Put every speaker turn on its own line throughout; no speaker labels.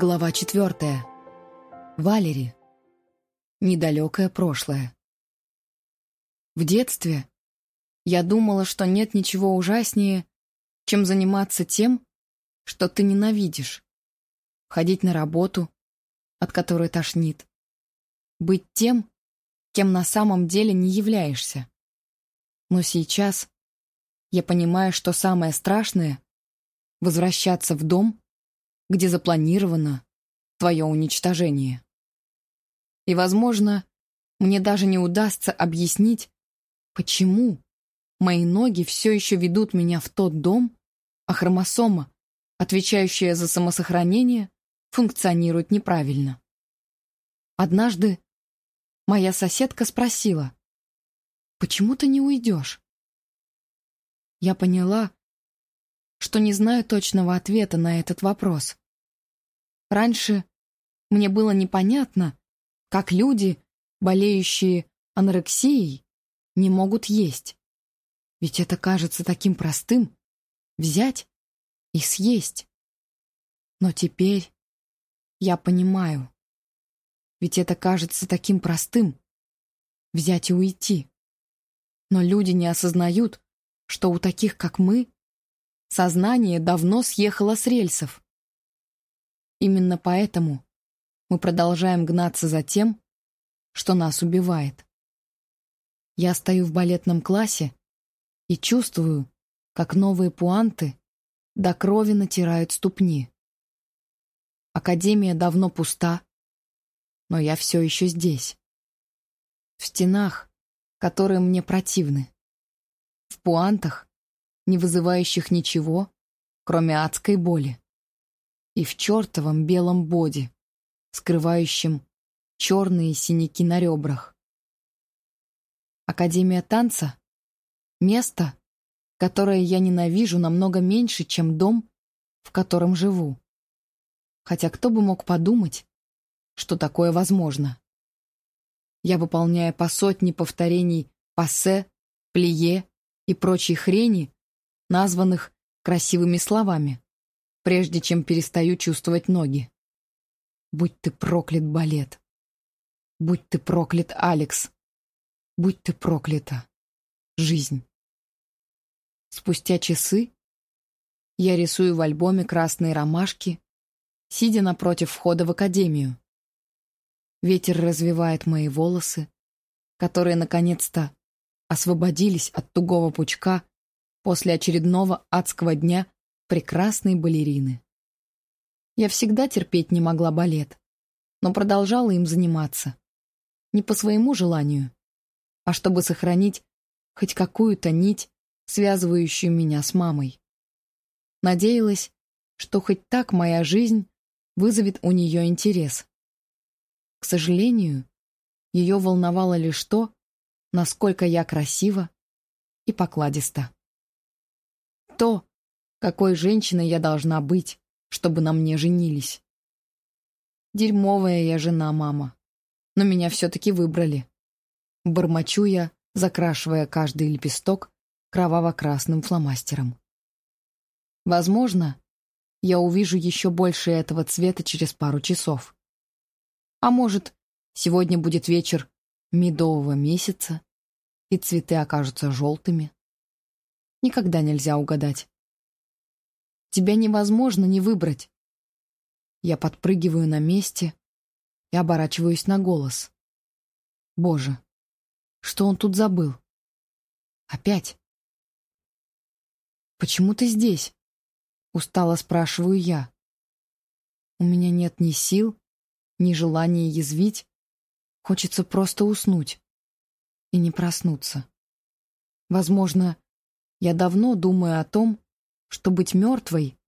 Глава четвертая. Валери. Недалекое прошлое. В детстве я думала, что нет ничего ужаснее, чем заниматься тем, что ты ненавидишь. Ходить на работу, от которой тошнит. Быть тем, кем на самом деле не являешься. Но сейчас я понимаю, что самое страшное — возвращаться в дом, где запланировано твое уничтожение. И, возможно, мне даже не удастся объяснить, почему мои ноги все еще ведут меня в тот дом, а хромосома, отвечающая за самосохранение, функционирует неправильно. Однажды моя соседка спросила, «Почему ты не уйдешь?» Я поняла, что не знаю точного ответа на этот вопрос. Раньше мне было непонятно, как люди, болеющие анорексией, не могут есть. Ведь это кажется таким простым — взять и съесть. Но теперь я понимаю. Ведь это кажется таким простым — взять и уйти. Но люди не осознают, что у таких, как мы, сознание давно съехало с рельсов. Именно поэтому мы продолжаем гнаться за тем, что нас убивает. Я стою в балетном классе и чувствую, как новые пуанты до крови натирают ступни. Академия давно пуста, но я все еще здесь. В стенах, которые мне противны. В пуантах, не вызывающих ничего, кроме адской боли и в чертовом белом боди, скрывающем черные синяки на ребрах. Академия танца — место, которое я ненавижу намного меньше, чем дом, в котором живу. Хотя кто бы мог подумать, что такое возможно. Я выполняю по сотне повторений пассе, плие и прочей хрени, названных красивыми словами прежде чем перестаю чувствовать ноги. Будь ты проклят, балет. Будь ты проклят, Алекс. Будь ты проклята, жизнь. Спустя часы я рисую в альбоме красные ромашки, сидя напротив входа в академию. Ветер развивает мои волосы, которые наконец-то освободились от тугого пучка после очередного адского дня прекрасной балерины. Я всегда терпеть не могла балет, но продолжала им заниматься. Не по своему желанию, а чтобы сохранить хоть какую-то нить, связывающую меня с мамой. Надеялась, что хоть так моя жизнь вызовет у нее интерес. К сожалению, ее волновало лишь то, насколько я красива и покладиста. То, какой женщиной я должна быть, чтобы на мне женились? Дерьмовая я жена, мама. Но меня все-таки выбрали. Бормочу я, закрашивая каждый лепесток кроваво-красным фломастером. Возможно, я увижу еще больше этого цвета через пару часов. А может, сегодня будет вечер медового месяца, и цветы окажутся желтыми. Никогда нельзя угадать. Тебя невозможно не выбрать. Я подпрыгиваю на месте и оборачиваюсь на голос. Боже, что он тут забыл? Опять? «Почему ты здесь?» — устало спрашиваю я. У меня нет ни сил, ни желания язвить. Хочется просто уснуть и не проснуться. Возможно, я давно думаю о том, что быть мертвой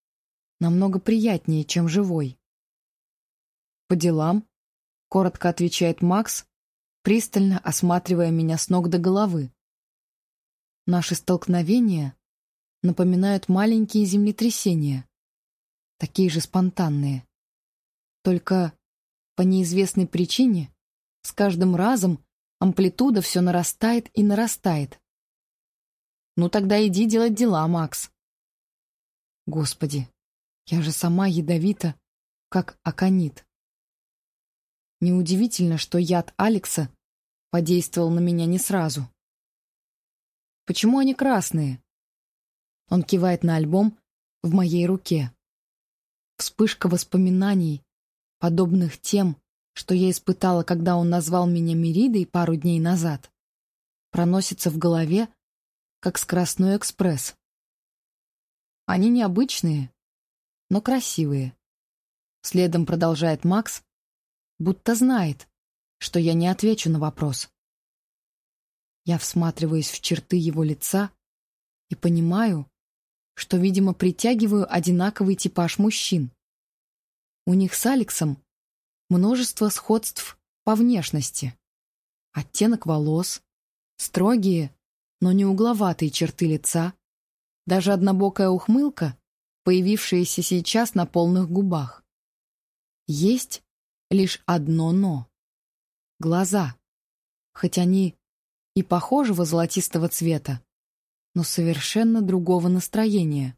намного приятнее, чем живой. «По делам», — коротко отвечает Макс, пристально осматривая меня с ног до головы. Наши столкновения напоминают маленькие землетрясения, такие же спонтанные. Только по неизвестной причине с каждым разом амплитуда все нарастает и нарастает. «Ну тогда иди делать дела, Макс», Господи, я же сама ядовита как аконит. Неудивительно, что яд Алекса подействовал на меня не сразу. Почему они красные? Он кивает на альбом в моей руке. Вспышка воспоминаний, подобных тем, что я испытала, когда он назвал меня Меридой пару дней назад, проносится в голове, как скоростной экспресс. Они необычные, но красивые. Следом продолжает Макс, будто знает, что я не отвечу на вопрос. Я всматриваюсь в черты его лица и понимаю, что, видимо, притягиваю одинаковый типаж мужчин. У них с Алексом множество сходств по внешности. Оттенок волос, строгие, но не угловатые черты лица, даже однобокая ухмылка, появившаяся сейчас на полных губах. Есть лишь одно «но». Глаза, хоть они и похожего золотистого цвета, но совершенно другого настроения.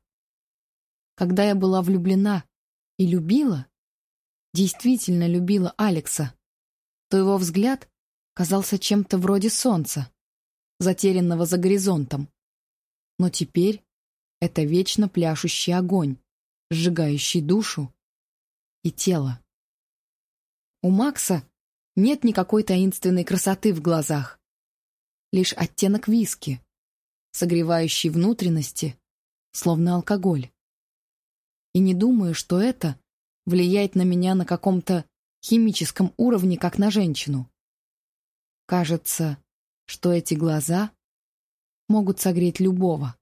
Когда я была влюблена и любила, действительно любила Алекса, то его взгляд казался чем-то вроде солнца, затерянного за горизонтом. Но теперь это вечно пляшущий огонь, сжигающий душу и тело. У Макса нет никакой таинственной красоты в глазах, лишь оттенок виски, согревающий внутренности, словно алкоголь. И не думаю, что это влияет на меня на каком-то химическом уровне, как на женщину. Кажется, что эти глаза могут согреть любого,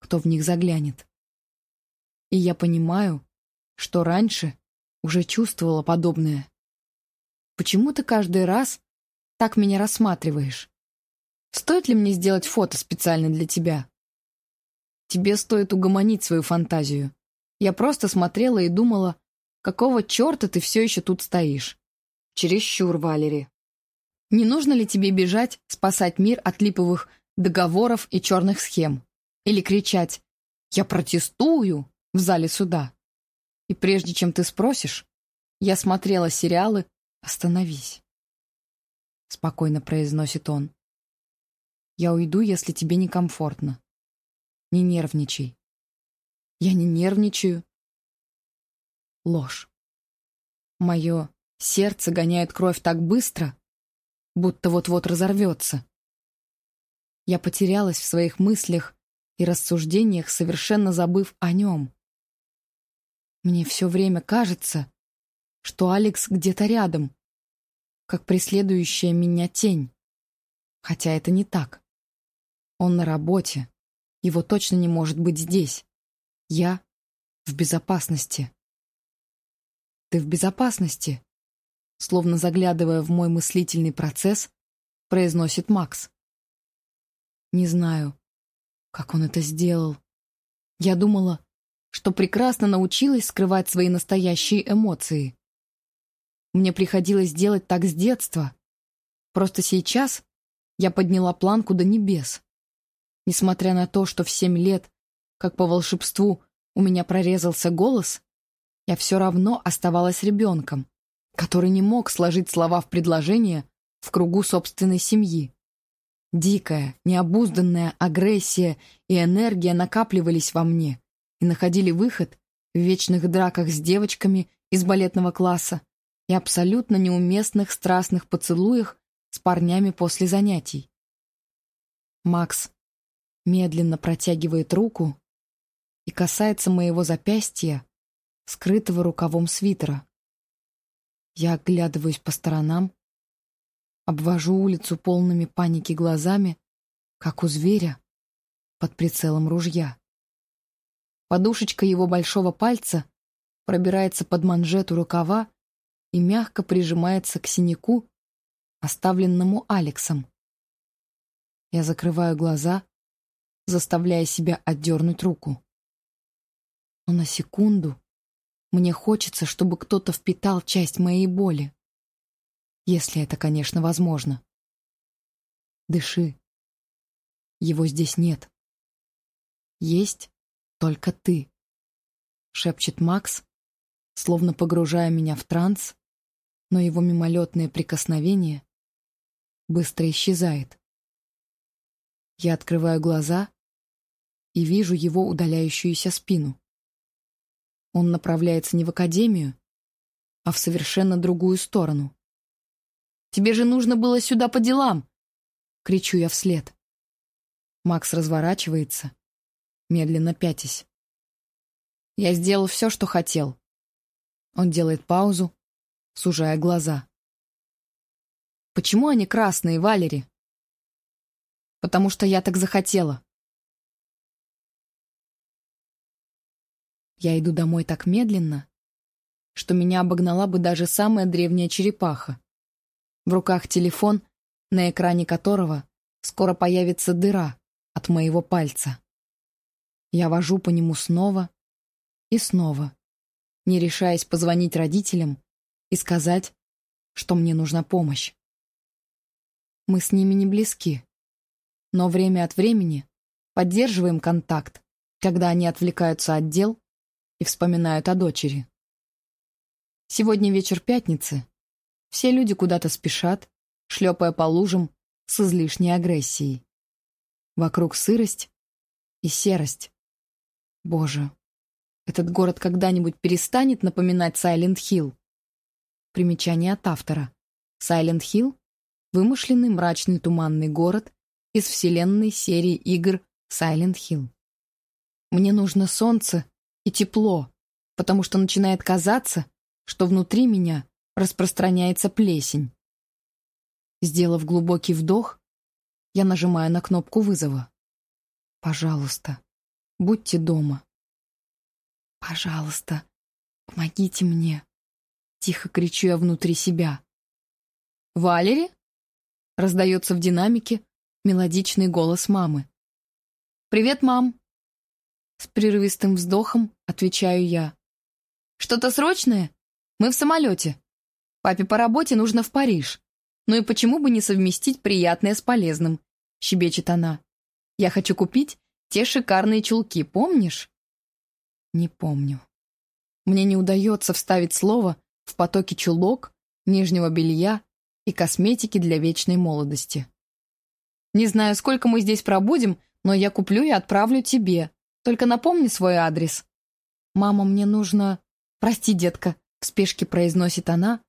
кто в них заглянет. И я понимаю, что раньше уже чувствовала подобное. Почему ты каждый раз так меня рассматриваешь? Стоит ли мне сделать фото специально для тебя? Тебе стоит угомонить свою фантазию. Я просто смотрела и думала, какого черта ты все еще тут стоишь? Чересчур, Валери. Не нужно ли тебе бежать, спасать мир от липовых договоров и черных схем? Или кричать «Я протестую!» в зале суда? И прежде чем ты спросишь, я смотрела сериалы «Остановись», — спокойно произносит он. Я уйду, если тебе некомфортно. Не нервничай. Я не нервничаю. Ложь. Мое сердце гоняет кровь так быстро, будто вот-вот разорвется. Я потерялась в своих мыслях и рассуждениях, совершенно забыв о нем. Мне все время кажется, что Алекс где-то рядом, как преследующая меня тень. Хотя это не так. Он на работе. Его точно не может быть здесь. Я в безопасности. Ты в безопасности? Словно заглядывая в мой мыслительный процесс, произносит Макс. Не знаю, как он это сделал. Я думала, что прекрасно научилась скрывать свои настоящие эмоции. Мне приходилось делать так с детства. Просто сейчас я подняла планку до небес. Несмотря на то, что в семь лет, как по волшебству, у меня прорезался голос, я все равно оставалась ребенком, который не мог сложить слова в предложение в кругу собственной семьи. Дикая, необузданная агрессия и энергия накапливались во мне и находили выход в вечных драках с девочками из балетного класса и абсолютно неуместных страстных поцелуях с парнями после занятий. Макс медленно протягивает руку и касается моего запястья, скрытого рукавом свитера. Я оглядываюсь по сторонам, обвожу улицу полными паники глазами, как у зверя под прицелом ружья. Подушечка его большого пальца пробирается под манжету рукава и мягко прижимается к синяку, оставленному Алексом. Я закрываю глаза заставляя себя отдернуть руку. Но на секунду мне хочется, чтобы кто-то впитал часть моей боли. Если это, конечно, возможно. Дыши. Его здесь нет. Есть только ты, шепчет Макс, словно погружая меня в транс, но его мимолетное прикосновение быстро исчезает. Я открываю глаза и вижу его удаляющуюся спину. Он направляется не в академию, а в совершенно другую сторону. «Тебе же нужно было сюда по делам!» — кричу я вслед. Макс разворачивается, медленно пятясь. «Я сделал все, что хотел». Он делает паузу, сужая глаза. «Почему они красные, Валери?» «Потому что я так захотела». Я иду домой так медленно, что меня обогнала бы даже самая древняя черепаха. В руках телефон, на экране которого скоро появится дыра от моего пальца. Я вожу по нему снова и снова, не решаясь позвонить родителям и сказать, что мне нужна помощь. Мы с ними не близки, но время от времени поддерживаем контакт, когда они отвлекаются от дел и вспоминают о дочери. Сегодня вечер пятницы. Все люди куда-то спешат, шлепая по лужам с излишней агрессией. Вокруг сырость и серость. Боже, этот город когда-нибудь перестанет напоминать Сайленд-Хилл? Примечание от автора. Сайленд-Хилл — вымышленный мрачный туманный город из вселенной серии игр Hill. Мне нужно солнце и тепло, потому что начинает казаться, что внутри меня распространяется плесень. Сделав глубокий вдох, я нажимаю на кнопку вызова. «Пожалуйста, будьте дома». «Пожалуйста, помогите мне», — тихо кричу я внутри себя. «Валери?» — раздается в динамике мелодичный голос мамы. «Привет, мам!» С прерывистым вздохом отвечаю я. «Что-то срочное? Мы в самолете. Папе по работе нужно в Париж. Ну и почему бы не совместить приятное с полезным?» Щебечет она. «Я хочу купить те шикарные чулки, помнишь?» Не помню. Мне не удается вставить слово в потоки чулок, нижнего белья и косметики для вечной молодости. Не знаю, сколько мы здесь пробудем, но я куплю и отправлю тебе. Только напомни свой адрес». «Мама, мне нужно...» «Прости, детка», — в спешке произносит она,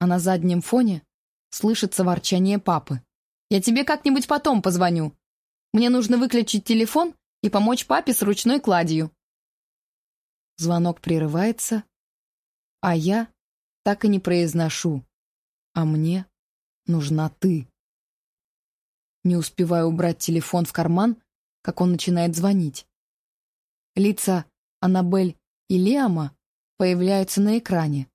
а на заднем фоне слышится ворчание папы. «Я тебе как-нибудь потом позвоню. Мне нужно выключить телефон и помочь папе с ручной кладью». Звонок прерывается, а я так и не произношу. «А мне нужна ты». Не успеваю убрать телефон в карман, как он начинает звонить. Лица Аннабель и Лиама появляются на экране,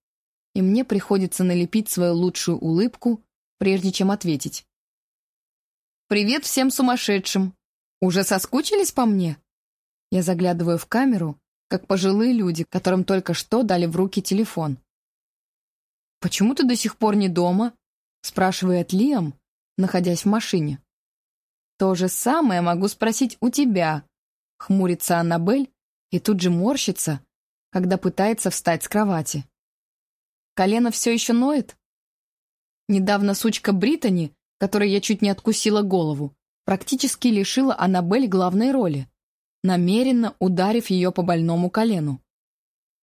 и мне приходится налепить свою лучшую улыбку, прежде чем ответить. «Привет всем сумасшедшим! Уже соскучились по мне?» Я заглядываю в камеру, как пожилые люди, которым только что дали в руки телефон. «Почему ты до сих пор не дома?» спрашивает Лиам, находясь в машине. «То же самое могу спросить у тебя», — хмурится Аннабель и тут же морщится, когда пытается встать с кровати. «Колено все еще ноет?» Недавно сучка Британи, которой я чуть не откусила голову, практически лишила Аннабель главной роли, намеренно ударив ее по больному колену.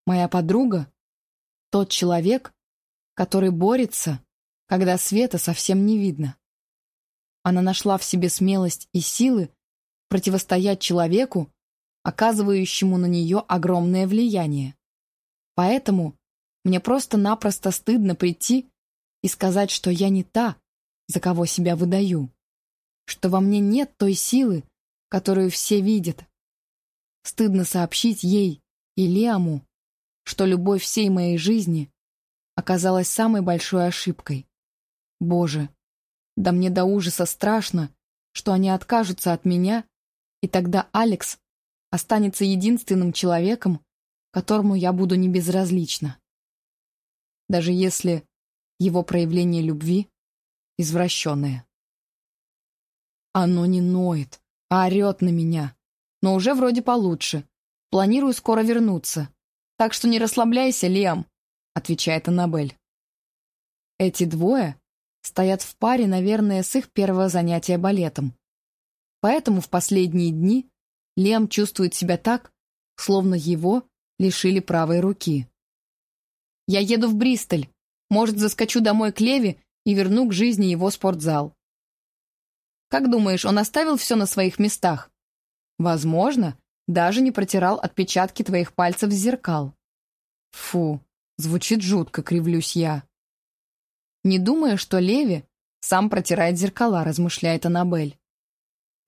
Моя подруга — тот человек, который борется, когда света совсем не видно. Она нашла в себе смелость и силы противостоять человеку, оказывающему на нее огромное влияние. Поэтому мне просто-напросто стыдно прийти и сказать, что я не та, за кого себя выдаю, что во мне нет той силы, которую все видят. Стыдно сообщить ей и Лиаму, что любовь всей моей жизни оказалась самой большой ошибкой. Боже, да мне до ужаса страшно, что они откажутся от меня, и тогда Алекс останется единственным человеком, которому я буду не безразлична. Даже если его проявление любви извращенное. Оно не ноет, а орет на меня. Но уже вроде получше. Планирую скоро вернуться. Так что не расслабляйся, Лиам. — отвечает Аннабель. Эти двое стоят в паре, наверное, с их первого занятия балетом. Поэтому в последние дни Лем чувствует себя так, словно его лишили правой руки. «Я еду в Бристоль. Может, заскочу домой к Леви и верну к жизни его спортзал». «Как думаешь, он оставил все на своих местах?» «Возможно, даже не протирал отпечатки твоих пальцев в зеркал». «Фу, звучит жутко, кривлюсь я». Не думая, что Леви сам протирает зеркала, размышляет Аннабель.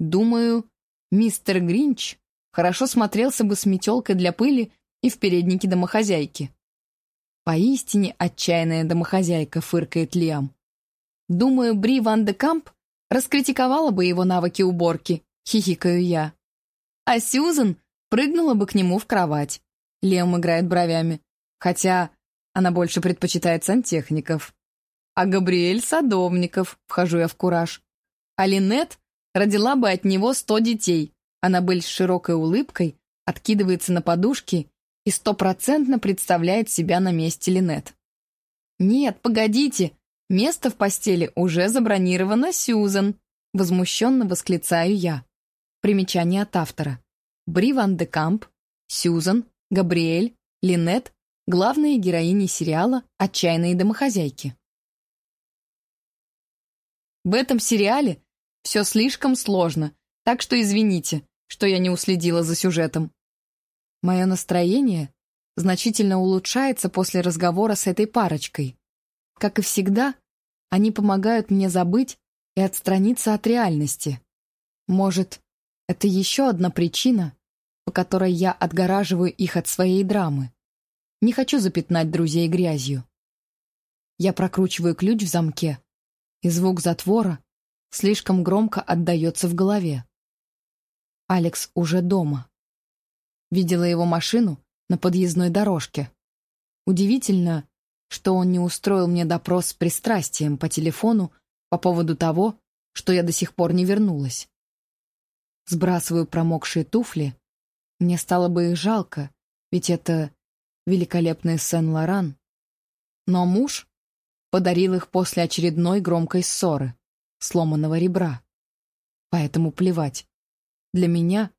Думаю, мистер Гринч хорошо смотрелся бы с метелкой для пыли и в переднике домохозяйки. Поистине отчаянная домохозяйка, фыркает Лиам. Думаю, Бри Ван де Камп раскритиковала бы его навыки уборки, хихикаю я. А Сьюзен прыгнула бы к нему в кровать. Лиам играет бровями, хотя она больше предпочитает сантехников. А Габриэль — садовников, вхожу я в кураж. А Линет родила бы от него сто детей. Аннабель с широкой улыбкой откидывается на подушки и стопроцентно представляет себя на месте Линет. «Нет, погодите, место в постели уже забронировано Сьюзан», возмущенно восклицаю я. Примечание от автора. Бри Ван де Камп, Сьюзан, Габриэль, Линет — главные героини сериала «Отчаянные домохозяйки». В этом сериале все слишком сложно, так что извините, что я не уследила за сюжетом. Мое настроение значительно улучшается после разговора с этой парочкой. Как и всегда, они помогают мне забыть и отстраниться от реальности. Может, это еще одна причина, по которой я отгораживаю их от своей драмы. Не хочу запятнать друзей грязью. Я прокручиваю ключ в замке, и звук затвора слишком громко отдается в голове. Алекс уже дома. Видела его машину на подъездной дорожке. Удивительно, что он не устроил мне допрос с пристрастием по телефону по поводу того, что я до сих пор не вернулась. Сбрасываю промокшие туфли. Мне стало бы их жалко, ведь это великолепный Сен-Лоран. Но муж подарил их после очередной громкой ссоры сломанного ребра. Поэтому плевать. Для меня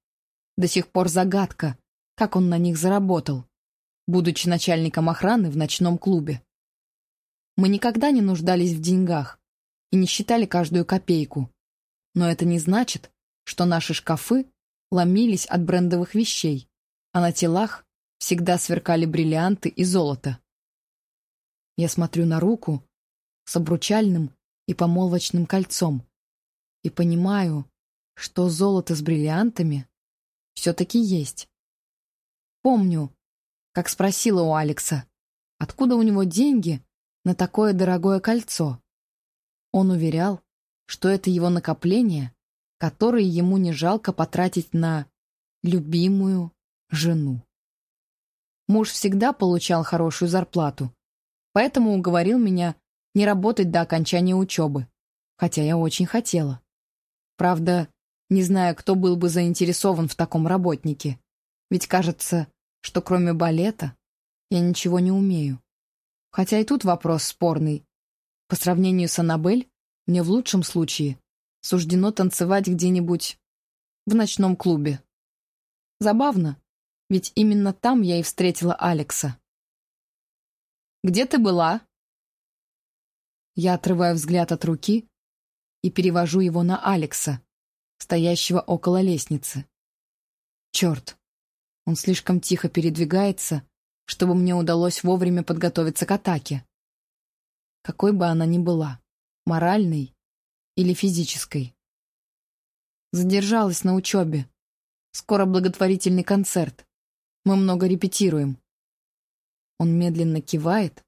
до сих пор загадка, как он на них заработал, будучи начальником охраны в ночном клубе. Мы никогда не нуждались в деньгах и не считали каждую копейку. Но это не значит, что наши шкафы ломились от брендовых вещей, а на телах всегда сверкали бриллианты и золото. Я смотрю на руку с обручальным и помолвочным кольцом. И понимаю, что золото с бриллиантами все-таки есть. Помню, как спросила у Алекса, откуда у него деньги на такое дорогое кольцо. Он уверял, что это его накопление, которые ему не жалко потратить на любимую жену. Муж всегда получал хорошую зарплату, поэтому уговорил меня не работать до окончания учебы, хотя я очень хотела. Правда, не знаю, кто был бы заинтересован в таком работнике, ведь кажется, что кроме балета я ничего не умею. Хотя и тут вопрос спорный. По сравнению с Аннабель, мне в лучшем случае суждено танцевать где-нибудь в ночном клубе. Забавно, ведь именно там я и встретила Алекса. «Где ты была?» Я отрываю взгляд от руки и перевожу его на Алекса, стоящего около лестницы. Черт, он слишком тихо передвигается, чтобы мне удалось вовремя подготовиться к атаке. Какой бы она ни была, моральной или физической. Задержалась на учебе. Скоро благотворительный концерт. Мы много репетируем. Он медленно кивает,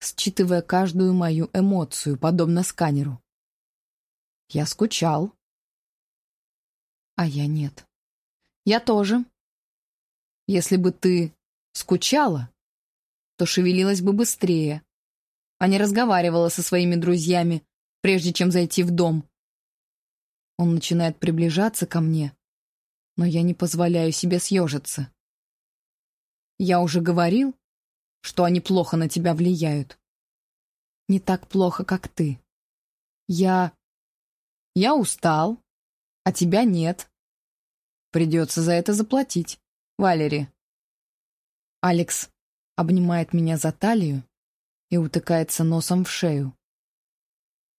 считывая каждую мою эмоцию, подобно сканеру. Я скучал. А я нет. Я тоже. Если бы ты скучала, то шевелилась бы быстрее, а не разговаривала со своими друзьями, прежде чем зайти в дом. Он начинает приближаться ко мне, но я не позволяю себе съежиться. Я уже говорил, что они плохо на тебя влияют. Не так плохо, как ты. Я... Я устал, а тебя нет. Придется за это заплатить, Валери. Алекс обнимает меня за талию и утыкается носом в шею.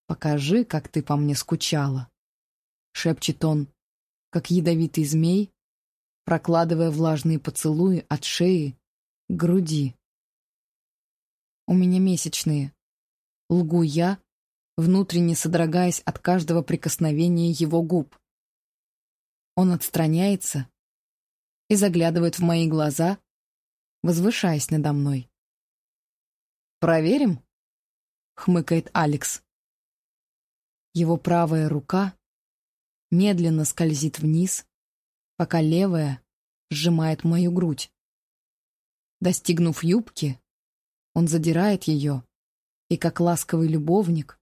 «Покажи, как ты по мне скучала», — шепчет он, как ядовитый змей, прокладывая влажные поцелуи от шеи к груди. «У меня месячные», — лгу я, внутренне содрогаясь от каждого прикосновения его губ. Он отстраняется и заглядывает в мои глаза, возвышаясь надо мной. «Проверим?» — хмыкает Алекс. Его правая рука медленно скользит вниз, пока левая сжимает мою грудь. Достигнув юбки, он задирает ее и, как ласковый любовник,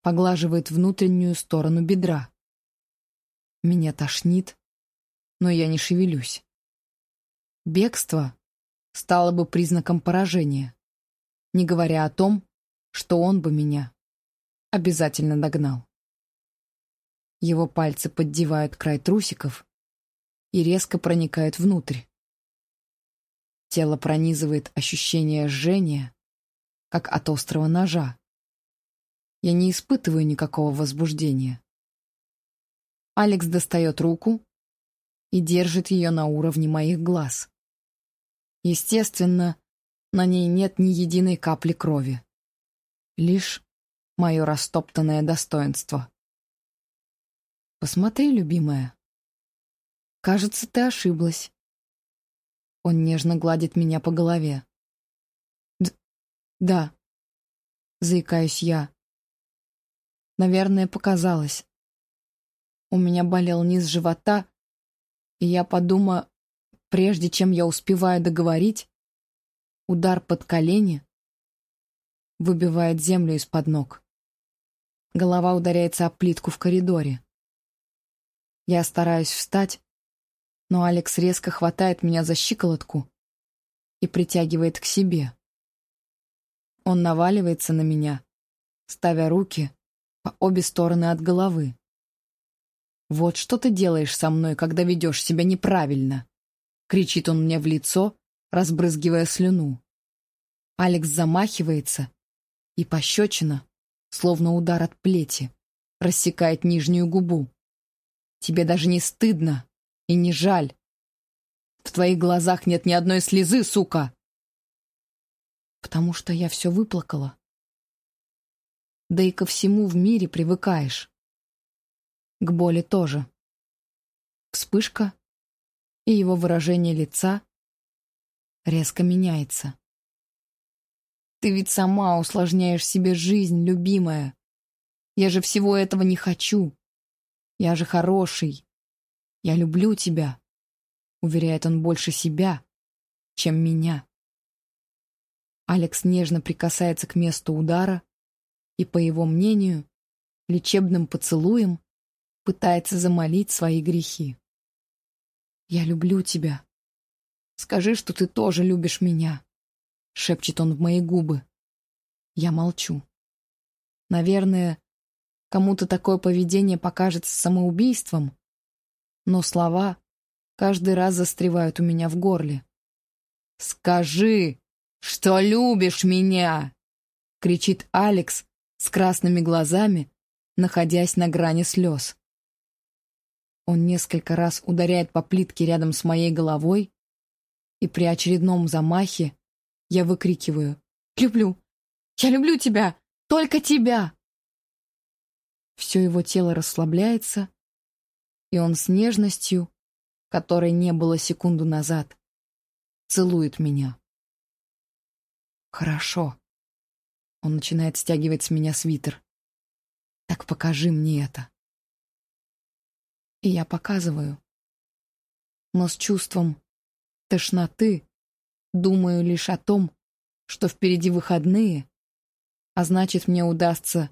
поглаживает внутреннюю сторону бедра. Меня тошнит, но я не шевелюсь. Бегство стало бы признаком поражения, не говоря о том, что он бы меня обязательно догнал. Его пальцы поддевают край трусиков и резко проникают внутрь. Тело пронизывает ощущение жжения, как от острого ножа. Я не испытываю никакого возбуждения. Алекс достает руку и держит ее на уровне моих глаз. Естественно, на ней нет ни единой капли крови. Лишь мое растоптанное достоинство. «Посмотри, любимая. Кажется, ты ошиблась». Он нежно гладит меня по голове. Д «Да», — заикаюсь я. Наверное, показалось. У меня болел низ живота, и я подумала, прежде чем я успеваю договорить, удар под колени выбивает землю из-под ног. Голова ударяется о плитку в коридоре. Я стараюсь встать, но Алекс резко хватает меня за щиколотку и притягивает к себе. Он наваливается на меня, ставя руки по обе стороны от головы. «Вот что ты делаешь со мной, когда ведешь себя неправильно!» — кричит он мне в лицо, разбрызгивая слюну. Алекс замахивается, и пощечина, словно удар от плети, рассекает нижнюю губу. «Тебе даже не стыдно и не жаль. В твоих глазах нет ни одной слезы, сука!» «Потому что я все выплакала», да и ко всему в мире привыкаешь. К боли тоже. Вспышка, и его выражение лица резко меняется. Ты ведь сама усложняешь себе жизнь, любимая. Я же всего этого не хочу. Я же хороший. Я люблю тебя. Уверяет он больше себя, чем меня. Алекс нежно прикасается к месту удара, и, по его мнению, лечебным поцелуем пытается замолить свои грехи. «Я люблю тебя. Скажи, что ты тоже любишь меня», — шепчет он в мои губы. Я молчу. Наверное, кому-то такое поведение покажется самоубийством, но слова каждый раз застревают у меня в горле. «Скажи, что любишь меня!» — кричит Алекс, с красными глазами, находясь на грани слез. Он несколько раз ударяет по плитке рядом с моей головой, и при очередном замахе я выкрикиваю «Люблю! Я люблю тебя! Только тебя!» Все его тело расслабляется, и он с нежностью, которой не было секунду назад, целует меня. «Хорошо», он начинает стягивать с меня свитер. Так покажи мне это. И я показываю. Но с чувством тошноты думаю лишь о том, что впереди выходные, а значит, мне удастся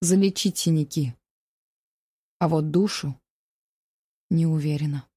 залечить синяки. А вот душу не уверена.